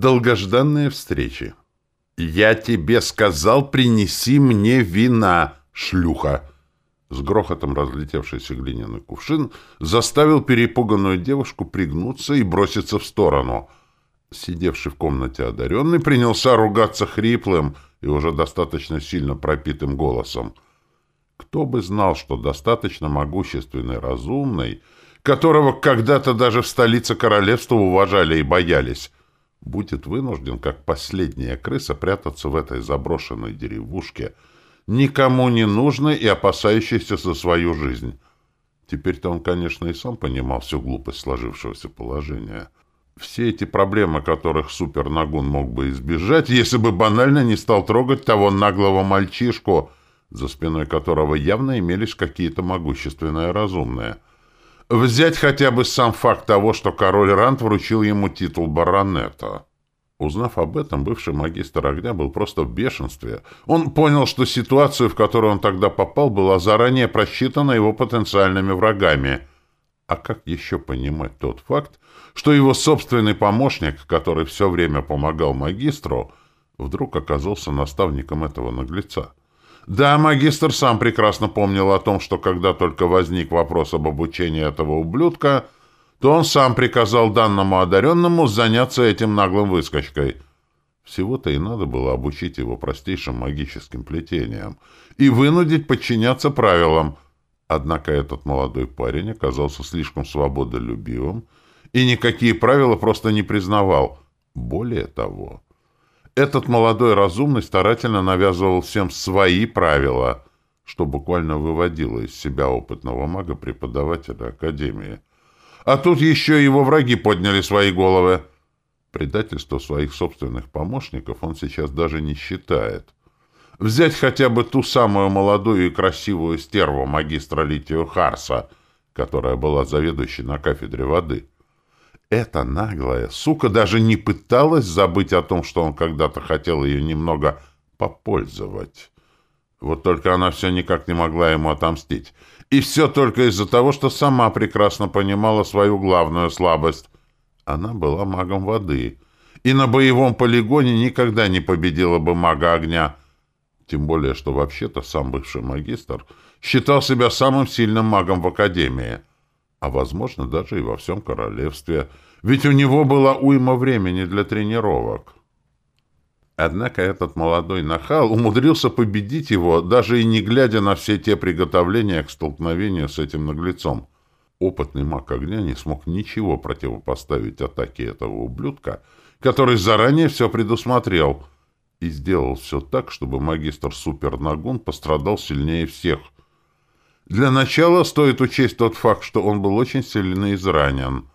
Долгожданные встречи. «Я тебе сказал, принеси мне вина, шлюха!» С грохотом разлетевшийся глиняный кувшин заставил перепуганную девушку пригнуться и броситься в сторону. Сидевший в комнате одаренный принялся ругаться хриплым и уже достаточно сильно пропитым голосом. Кто бы знал, что достаточно могущественный разумный, которого когда-то даже в столице королевства уважали и боялись, будет вынужден, как последняя крыса, прятаться в этой заброшенной деревушке, никому не нужной и опасающейся за свою жизнь. Теперь-то он, конечно, и сам понимал всю глупость сложившегося положения. Все эти проблемы, которых Супернагун мог бы избежать, если бы банально не стал трогать того наглого мальчишку, за спиной которого явно имелись какие-то могущественные разумные — Взять хотя бы сам факт того, что король Рант вручил ему титул баронета. Узнав об этом, бывший магистр огня был просто в бешенстве. Он понял, что ситуацию, в которую он тогда попал, была заранее просчитана его потенциальными врагами. А как еще понимать тот факт, что его собственный помощник, который все время помогал магистру, вдруг оказался наставником этого наглеца? Да, магистр сам прекрасно помнил о том, что когда только возник вопрос об обучении этого ублюдка, то он сам приказал данному одаренному заняться этим наглым выскочкой. Всего-то и надо было обучить его простейшим магическим плетениям и вынудить подчиняться правилам. Однако этот молодой парень оказался слишком свободолюбивым и никакие правила просто не признавал. Более того... Этот молодой разумный старательно навязывал всем свои правила, что буквально выводило из себя опытного мага-преподавателя Академии. А тут еще его враги подняли свои головы. Предательство своих собственных помощников он сейчас даже не считает. Взять хотя бы ту самую молодую и красивую стерву магистра Литию Харса, которая была заведующей на кафедре воды — эта наглая сука даже не пыталась забыть о том, что он когда-то хотел ее немного попользовать. Вот только она все никак не могла ему отомстить. И все только из-за того, что сама прекрасно понимала свою главную слабость. Она была магом воды. И на боевом полигоне никогда не победила бы мага огня. Тем более, что вообще-то сам бывший магистр считал себя самым сильным магом в Академии — а, возможно, даже и во всем королевстве, ведь у него была уйма времени для тренировок. Однако этот молодой нахал умудрился победить его, даже и не глядя на все те приготовления к столкновению с этим наглецом. Опытный маг огня не смог ничего противопоставить атаке этого ублюдка, который заранее все предусмотрел и сделал все так, чтобы магистр Супернагун пострадал сильнее всех — для начала стоит учесть тот факт, что он был очень сильно изранен.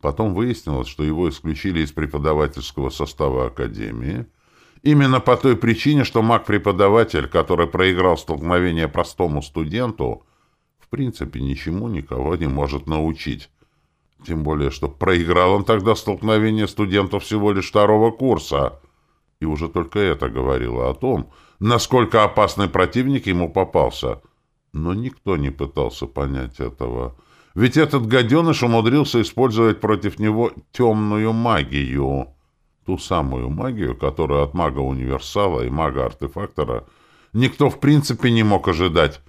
Потом выяснилось, что его исключили из преподавательского состава Академии. Именно по той причине, что маг-преподаватель, который проиграл столкновение простому студенту, в принципе ничему никого не может научить. Тем более, что проиграл он тогда столкновение студентов всего лишь второго курса. И уже только это говорило о том, насколько опасный противник ему попался – но никто не пытался понять этого. Ведь этот гаденыш умудрился использовать против него темную магию. Ту самую магию, которую от мага-универсала и мага-артефактора никто в принципе не мог ожидать.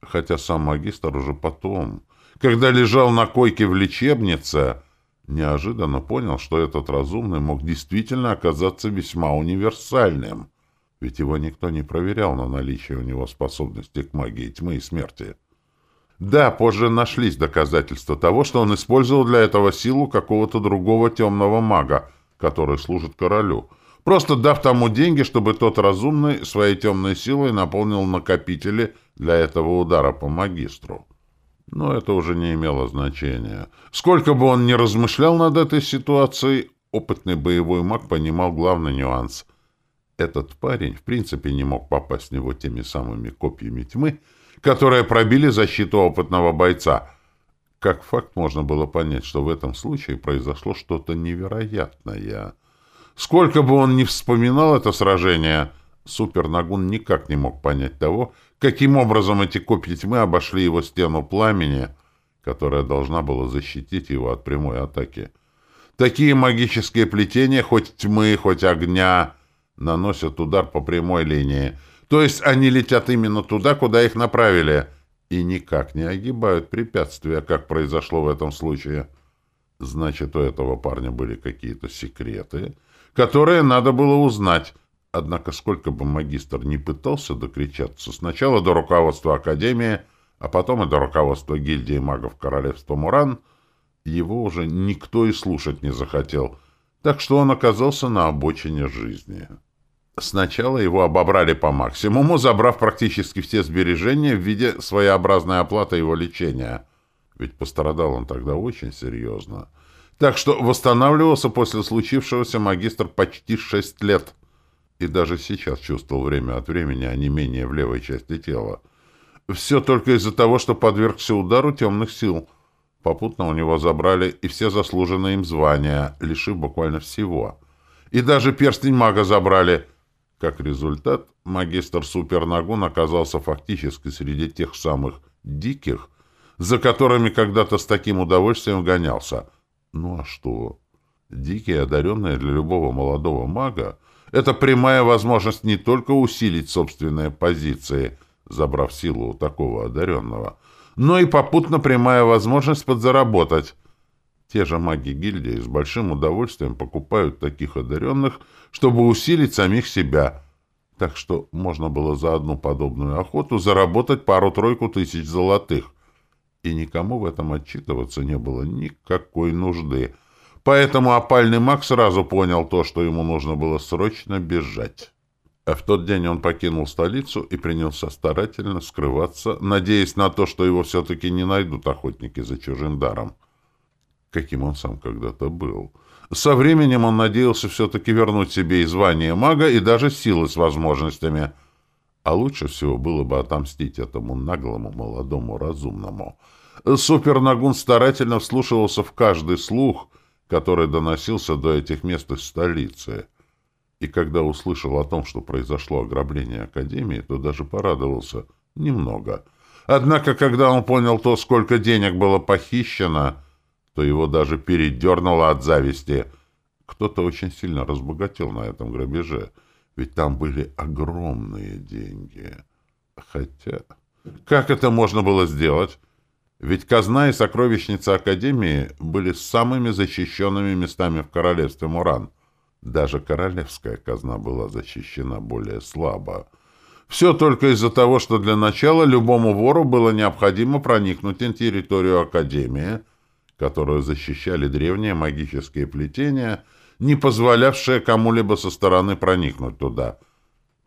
Хотя сам магистр уже потом, когда лежал на койке в лечебнице, неожиданно понял, что этот разумный мог действительно оказаться весьма универсальным ведь его никто не проверял на наличие у него способности к магии тьмы и смерти. Да, позже нашлись доказательства того, что он использовал для этого силу какого-то другого темного мага, который служит королю, просто дав тому деньги, чтобы тот разумный своей темной силой наполнил накопители для этого удара по магистру. Но это уже не имело значения. Сколько бы он ни размышлял над этой ситуацией, опытный боевой маг понимал главный нюанс — этот парень в принципе не мог попасть в него теми самыми копьями тьмы, которые пробили защиту опытного бойца. Как факт можно было понять, что в этом случае произошло что-то невероятное. Сколько бы он ни вспоминал это сражение, Супернагун никак не мог понять того, каким образом эти копья тьмы обошли его стену пламени, которая должна была защитить его от прямой атаки. Такие магические плетения, хоть тьмы, хоть огня, наносят удар по прямой линии. То есть они летят именно туда, куда их направили, и никак не огибают препятствия, как произошло в этом случае. Значит, у этого парня были какие-то секреты, которые надо было узнать. Однако, сколько бы магистр не пытался докричаться, сначала до руководства Академии, а потом и до руководства гильдии магов Королевства Муран, его уже никто и слушать не захотел, так что он оказался на обочине жизни. Сначала его обобрали по максимуму, забрав практически все сбережения в виде своеобразной оплаты его лечения. Ведь пострадал он тогда очень серьезно. Так что восстанавливался после случившегося магистр почти шесть лет. И даже сейчас чувствовал время от времени онемение в левой части тела. Все только из-за того, что подвергся удару темных сил. Попутно у него забрали и все заслуженные им звания, лишив буквально всего. И даже перстень мага забрали – как результат, магистр Супернагун оказался фактически среди тех самых «диких», за которыми когда-то с таким удовольствием гонялся. Ну а что? Дикие, одаренные для любого молодого мага, это прямая возможность не только усилить собственные позиции, забрав силу у такого одаренного, но и попутно прямая возможность подзаработать. Те же маги гильдии с большим удовольствием покупают таких одаренных, чтобы усилить самих себя. Так что можно было за одну подобную охоту заработать пару-тройку тысяч золотых. И никому в этом отчитываться не было никакой нужды. Поэтому опальный маг сразу понял то, что ему нужно было срочно бежать. А в тот день он покинул столицу и принялся старательно скрываться, надеясь на то, что его все-таки не найдут охотники за чужим даром каким он сам когда-то был. Со временем он надеялся все-таки вернуть себе и звание мага, и даже силы с возможностями. А лучше всего было бы отомстить этому наглому, молодому, разумному. Супернагун старательно вслушивался в каждый слух, который доносился до этих мест из столицы. И когда услышал о том, что произошло ограбление Академии, то даже порадовался немного. Однако, когда он понял то, сколько денег было похищено, то его даже передернуло от зависти. Кто-то очень сильно разбогател на этом грабеже, ведь там были огромные деньги. Хотя, как это можно было сделать? Ведь казна и сокровищница Академии были самыми защищенными местами в королевстве Муран. Даже королевская казна была защищена более слабо. Все только из-за того, что для начала любому вору было необходимо проникнуть на территорию Академии — которую защищали древние магические плетения, не позволявшие кому-либо со стороны проникнуть туда.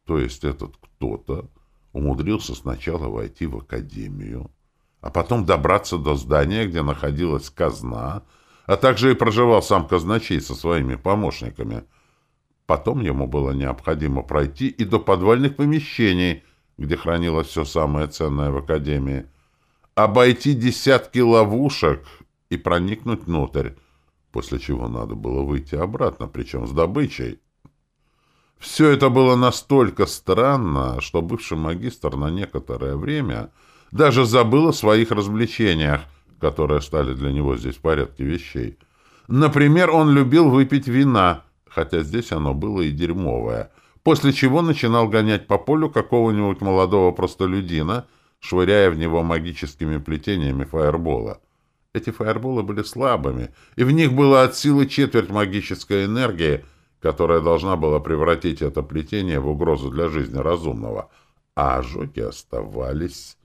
То есть этот кто-то умудрился сначала войти в академию, а потом добраться до здания, где находилась казна, а также и проживал сам казначей со своими помощниками. Потом ему было необходимо пройти и до подвальных помещений, где хранилось все самое ценное в академии, обойти десятки ловушек и проникнуть внутрь, после чего надо было выйти обратно, причем с добычей. Все это было настолько странно, что бывший магистр на некоторое время даже забыл о своих развлечениях, которые стали для него здесь в порядке вещей. Например, он любил выпить вина, хотя здесь оно было и дерьмовое, после чего начинал гонять по полю какого-нибудь молодого простолюдина, швыряя в него магическими плетениями фаербола. Эти фаерболы были слабыми, и в них было от силы четверть магической энергии, которая должна была превратить это плетение в угрозу для жизни разумного. А ожоги оставались.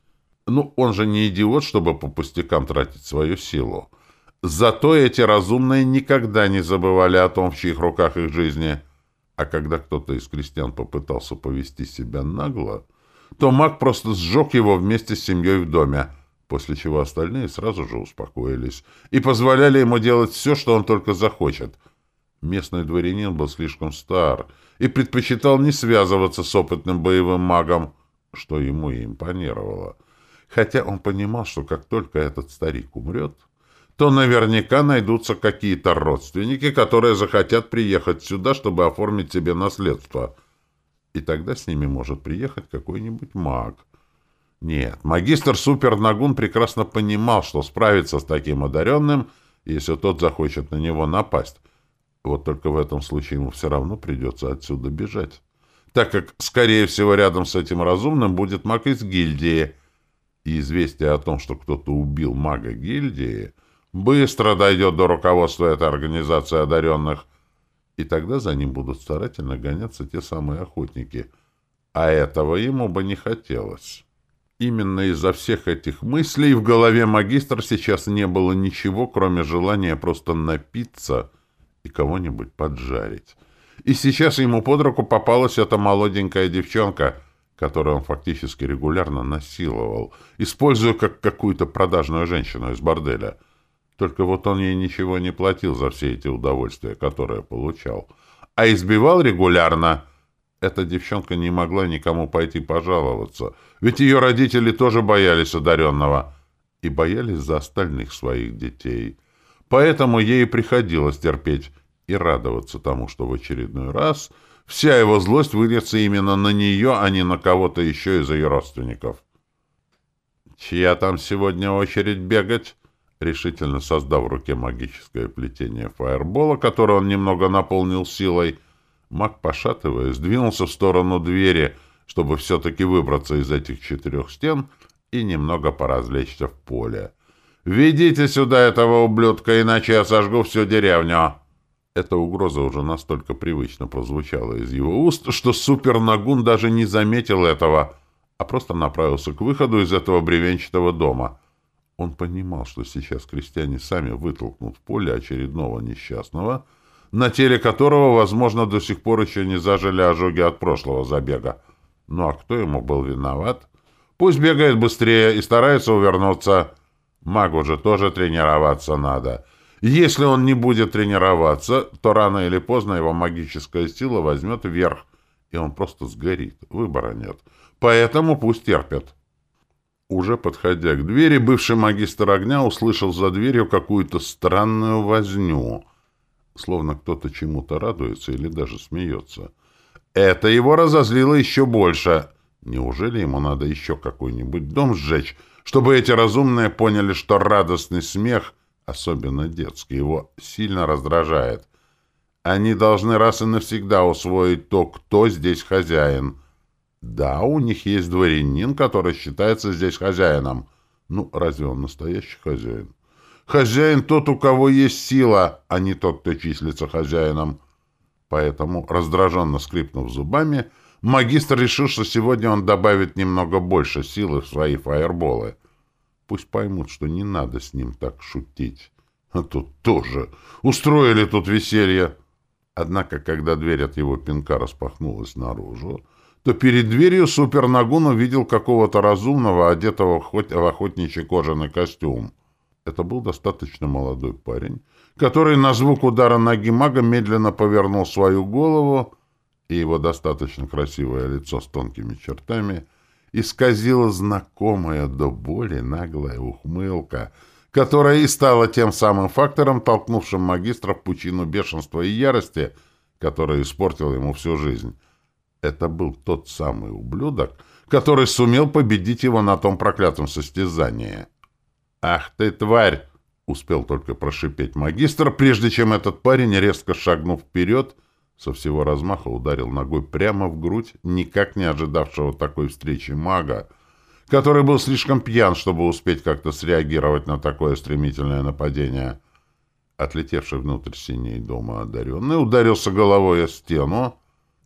Ну, он же не идиот, чтобы по пустякам тратить свою силу. Зато эти разумные никогда не забывали о том, в чьих руках их жизни. А когда кто-то из крестьян попытался повести себя нагло, то маг просто сжег его вместе с семьей в доме — после чего остальные сразу же успокоились и позволяли ему делать все, что он только захочет. Местный дворянин был слишком стар и предпочитал не связываться с опытным боевым магом, что ему и импонировало. Хотя он понимал, что как только этот старик умрет, то наверняка найдутся какие-то родственники, которые захотят приехать сюда, чтобы оформить себе наследство. И тогда с ними может приехать какой-нибудь маг — нет, магистр Супернагун прекрасно понимал, что справиться с таким одаренным если тот захочет на него напасть. Вот только в этом случае ему все равно придется отсюда бежать, так как, скорее всего, рядом с этим разумным будет маг из гильдии, и известие о том, что кто-то убил мага гильдии, быстро дойдет до руководства этой организации одаренных, и тогда за ним будут старательно гоняться те самые охотники. А этого ему бы не хотелось. Именно из-за всех этих мыслей в голове магистра сейчас не было ничего, кроме желания просто напиться и кого-нибудь поджарить. И сейчас ему под руку попалась эта молоденькая девчонка, которую он фактически регулярно насиловал, используя как какую-то продажную женщину из борделя — только вот он ей ничего не платил за все эти удовольствия, которые получал. А избивал регулярно. Эта девчонка не могла никому пойти пожаловаться. Ведь ее родители тоже боялись одаренного. И боялись за остальных своих детей. Поэтому ей приходилось терпеть и радоваться тому, что в очередной раз вся его злость выльется именно на нее, а не на кого-то еще из ее родственников. «Чья там сегодня очередь бегать?» решительно создав в руке магическое плетение фаербола, которое он немного наполнил силой, маг, пошатываясь, двинулся в сторону двери, чтобы все-таки выбраться из этих четырех стен и немного поразвлечься в поле. «Ведите сюда этого ублюдка, иначе я сожгу всю деревню!» Эта угроза уже настолько привычно прозвучала из его уст, что Супер-Нагун даже не заметил этого, а просто направился к выходу из этого бревенчатого дома — он понимал, что сейчас крестьяне сами вытолкнут в поле очередного несчастного, на теле которого, возможно, до сих пор еще не зажили ожоги от прошлого забега. Ну а кто ему был виноват? Пусть бегает быстрее и старается увернуться. Магу же тоже тренироваться надо. Если он не будет тренироваться, то рано или поздно его магическая сила возьмет вверх, и он просто сгорит. Выбора нет. Поэтому пусть терпят. Уже подходя к двери, бывший магистр огня услышал за дверью какую-то странную возню, словно кто-то чему-то радуется или даже смеется. Это его разозлило еще больше. Неужели ему надо еще какой-нибудь дом сжечь, чтобы эти разумные поняли, что радостный смех, особенно детский, его сильно раздражает? Они должны раз и навсегда усвоить то, кто здесь хозяин — да, у них есть дворянин, который считается здесь хозяином. Ну, разве он настоящий хозяин? Хозяин тот, у кого есть сила, а не тот, кто числится хозяином. Поэтому, раздраженно скрипнув зубами, магистр решил, что сегодня он добавит немного больше силы в свои фаерболы. Пусть поймут, что не надо с ним так шутить. А тут тоже устроили тут веселье. Однако, когда дверь от его пинка распахнулась наружу, то перед дверью Супернагун увидел какого-то разумного, одетого в охотничий кожаный костюм. Это был достаточно молодой парень, который на звук удара ноги мага медленно повернул свою голову, и его достаточно красивое лицо с тонкими чертами исказило знакомая до боли наглая ухмылка, которая и стала тем самым фактором, толкнувшим магистра в пучину бешенства и ярости, который испортил ему всю жизнь. Это был тот самый ублюдок, который сумел победить его на том проклятом состязании. «Ах ты, тварь!» — успел только прошипеть магистр, прежде чем этот парень, резко шагнув вперед, со всего размаха ударил ногой прямо в грудь никак не ожидавшего такой встречи мага, который был слишком пьян, чтобы успеть как-то среагировать на такое стремительное нападение. Отлетевший внутрь синей дома одаренный ударился головой о стену,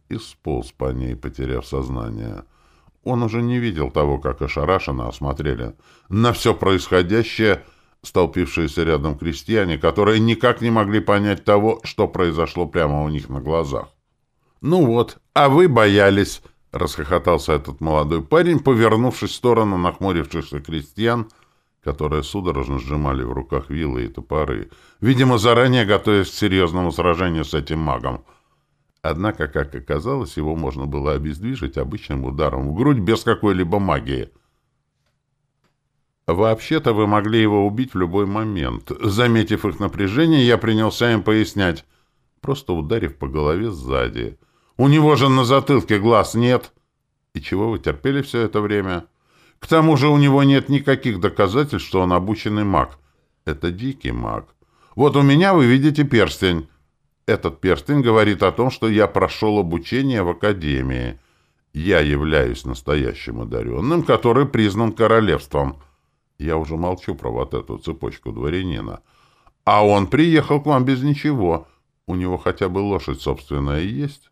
и сполз по ней, потеряв сознание. Он уже не видел того, как ошарашенно осмотрели на все происходящее столпившиеся рядом крестьяне, которые никак не могли понять того, что произошло прямо у них на глазах. «Ну вот, а вы боялись!» — расхохотался этот молодой парень, повернувшись в сторону нахмурившихся крестьян, которые судорожно сжимали в руках вилы и топоры, видимо, заранее готовясь к серьезному сражению с этим магом — Однако, как оказалось, его можно было обездвижить обычным ударом в грудь без какой-либо магии. Вообще-то вы могли его убить в любой момент. Заметив их напряжение, я принялся им пояснять, просто ударив по голове сзади. У него же на затылке глаз нет. И чего вы терпели все это время? К тому же у него нет никаких доказательств, что он обученный маг. Это дикий маг. Вот у меня вы видите перстень. Этот перстень говорит о том, что я прошел обучение в академии. Я являюсь настоящим одаренным, который признан королевством. Я уже молчу про вот эту цепочку дворянина. А он приехал к вам без ничего. У него хотя бы лошадь собственная есть?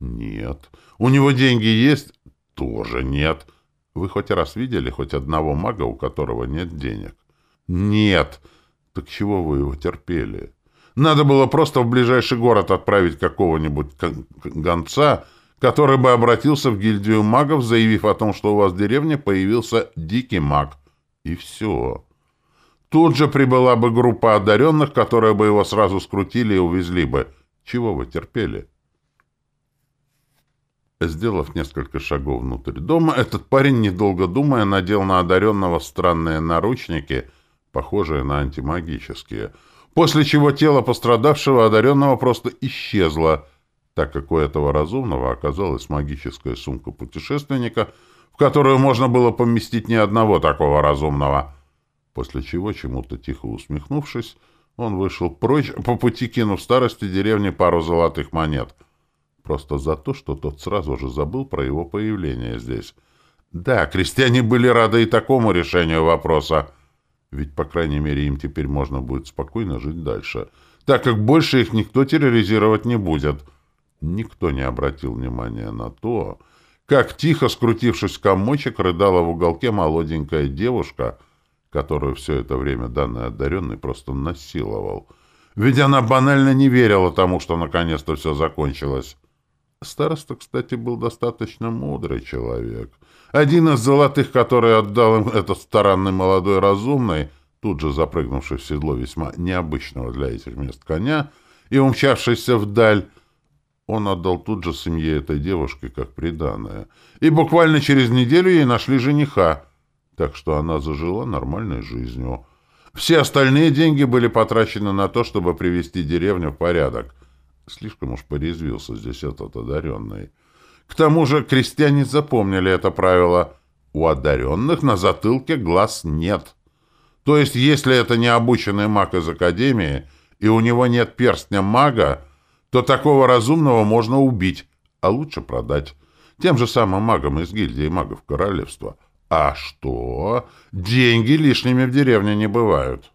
Нет. У него деньги есть? Тоже нет. Вы хоть раз видели хоть одного мага, у которого нет денег? Нет. Так чего вы его терпели? Надо было просто в ближайший город отправить какого-нибудь гонца, который бы обратился в гильдию магов, заявив о том, что у вас в деревне появился дикий маг. И все. Тут же прибыла бы группа одаренных, которые бы его сразу скрутили и увезли бы. Чего вы терпели? Сделав несколько шагов внутрь дома, этот парень, недолго думая, надел на одаренного странные наручники, похожие на антимагические, после чего тело пострадавшего одаренного просто исчезло, так как у этого разумного оказалась магическая сумка путешественника, в которую можно было поместить ни одного такого разумного. После чего, чему-то тихо усмехнувшись, он вышел прочь, по пути кинув старости деревни пару золотых монет — Просто за то, что тот сразу же забыл про его появление здесь. Да, крестьяне были рады и такому решению вопроса. Ведь, по крайней мере, им теперь можно будет спокойно жить дальше, так как больше их никто терроризировать не будет. Никто не обратил внимания на то, как тихо, скрутившись комочек, рыдала в уголке молоденькая девушка, которую все это время данный одаренный просто насиловал. Ведь она банально не верила тому, что наконец-то все закончилось. Староста, кстати, был достаточно мудрый человек. Один из золотых, который отдал им этот старанный молодой разумный, тут же запрыгнувший в седло весьма необычного для этих мест коня и умчавшийся вдаль, он отдал тут же семье этой девушки как приданое. И буквально через неделю ей нашли жениха, так что она зажила нормальной жизнью. Все остальные деньги были потрачены на то, чтобы привести деревню в порядок — Слишком уж порезвился здесь этот одаренный. К тому же крестьяне запомнили это правило. У одаренных на затылке глаз нет. То есть, если это не обученный маг из Академии, и у него нет перстня мага, то такого разумного можно убить, а лучше продать. Тем же самым магам из гильдии магов королевства. А что? Деньги лишними в деревне не бывают.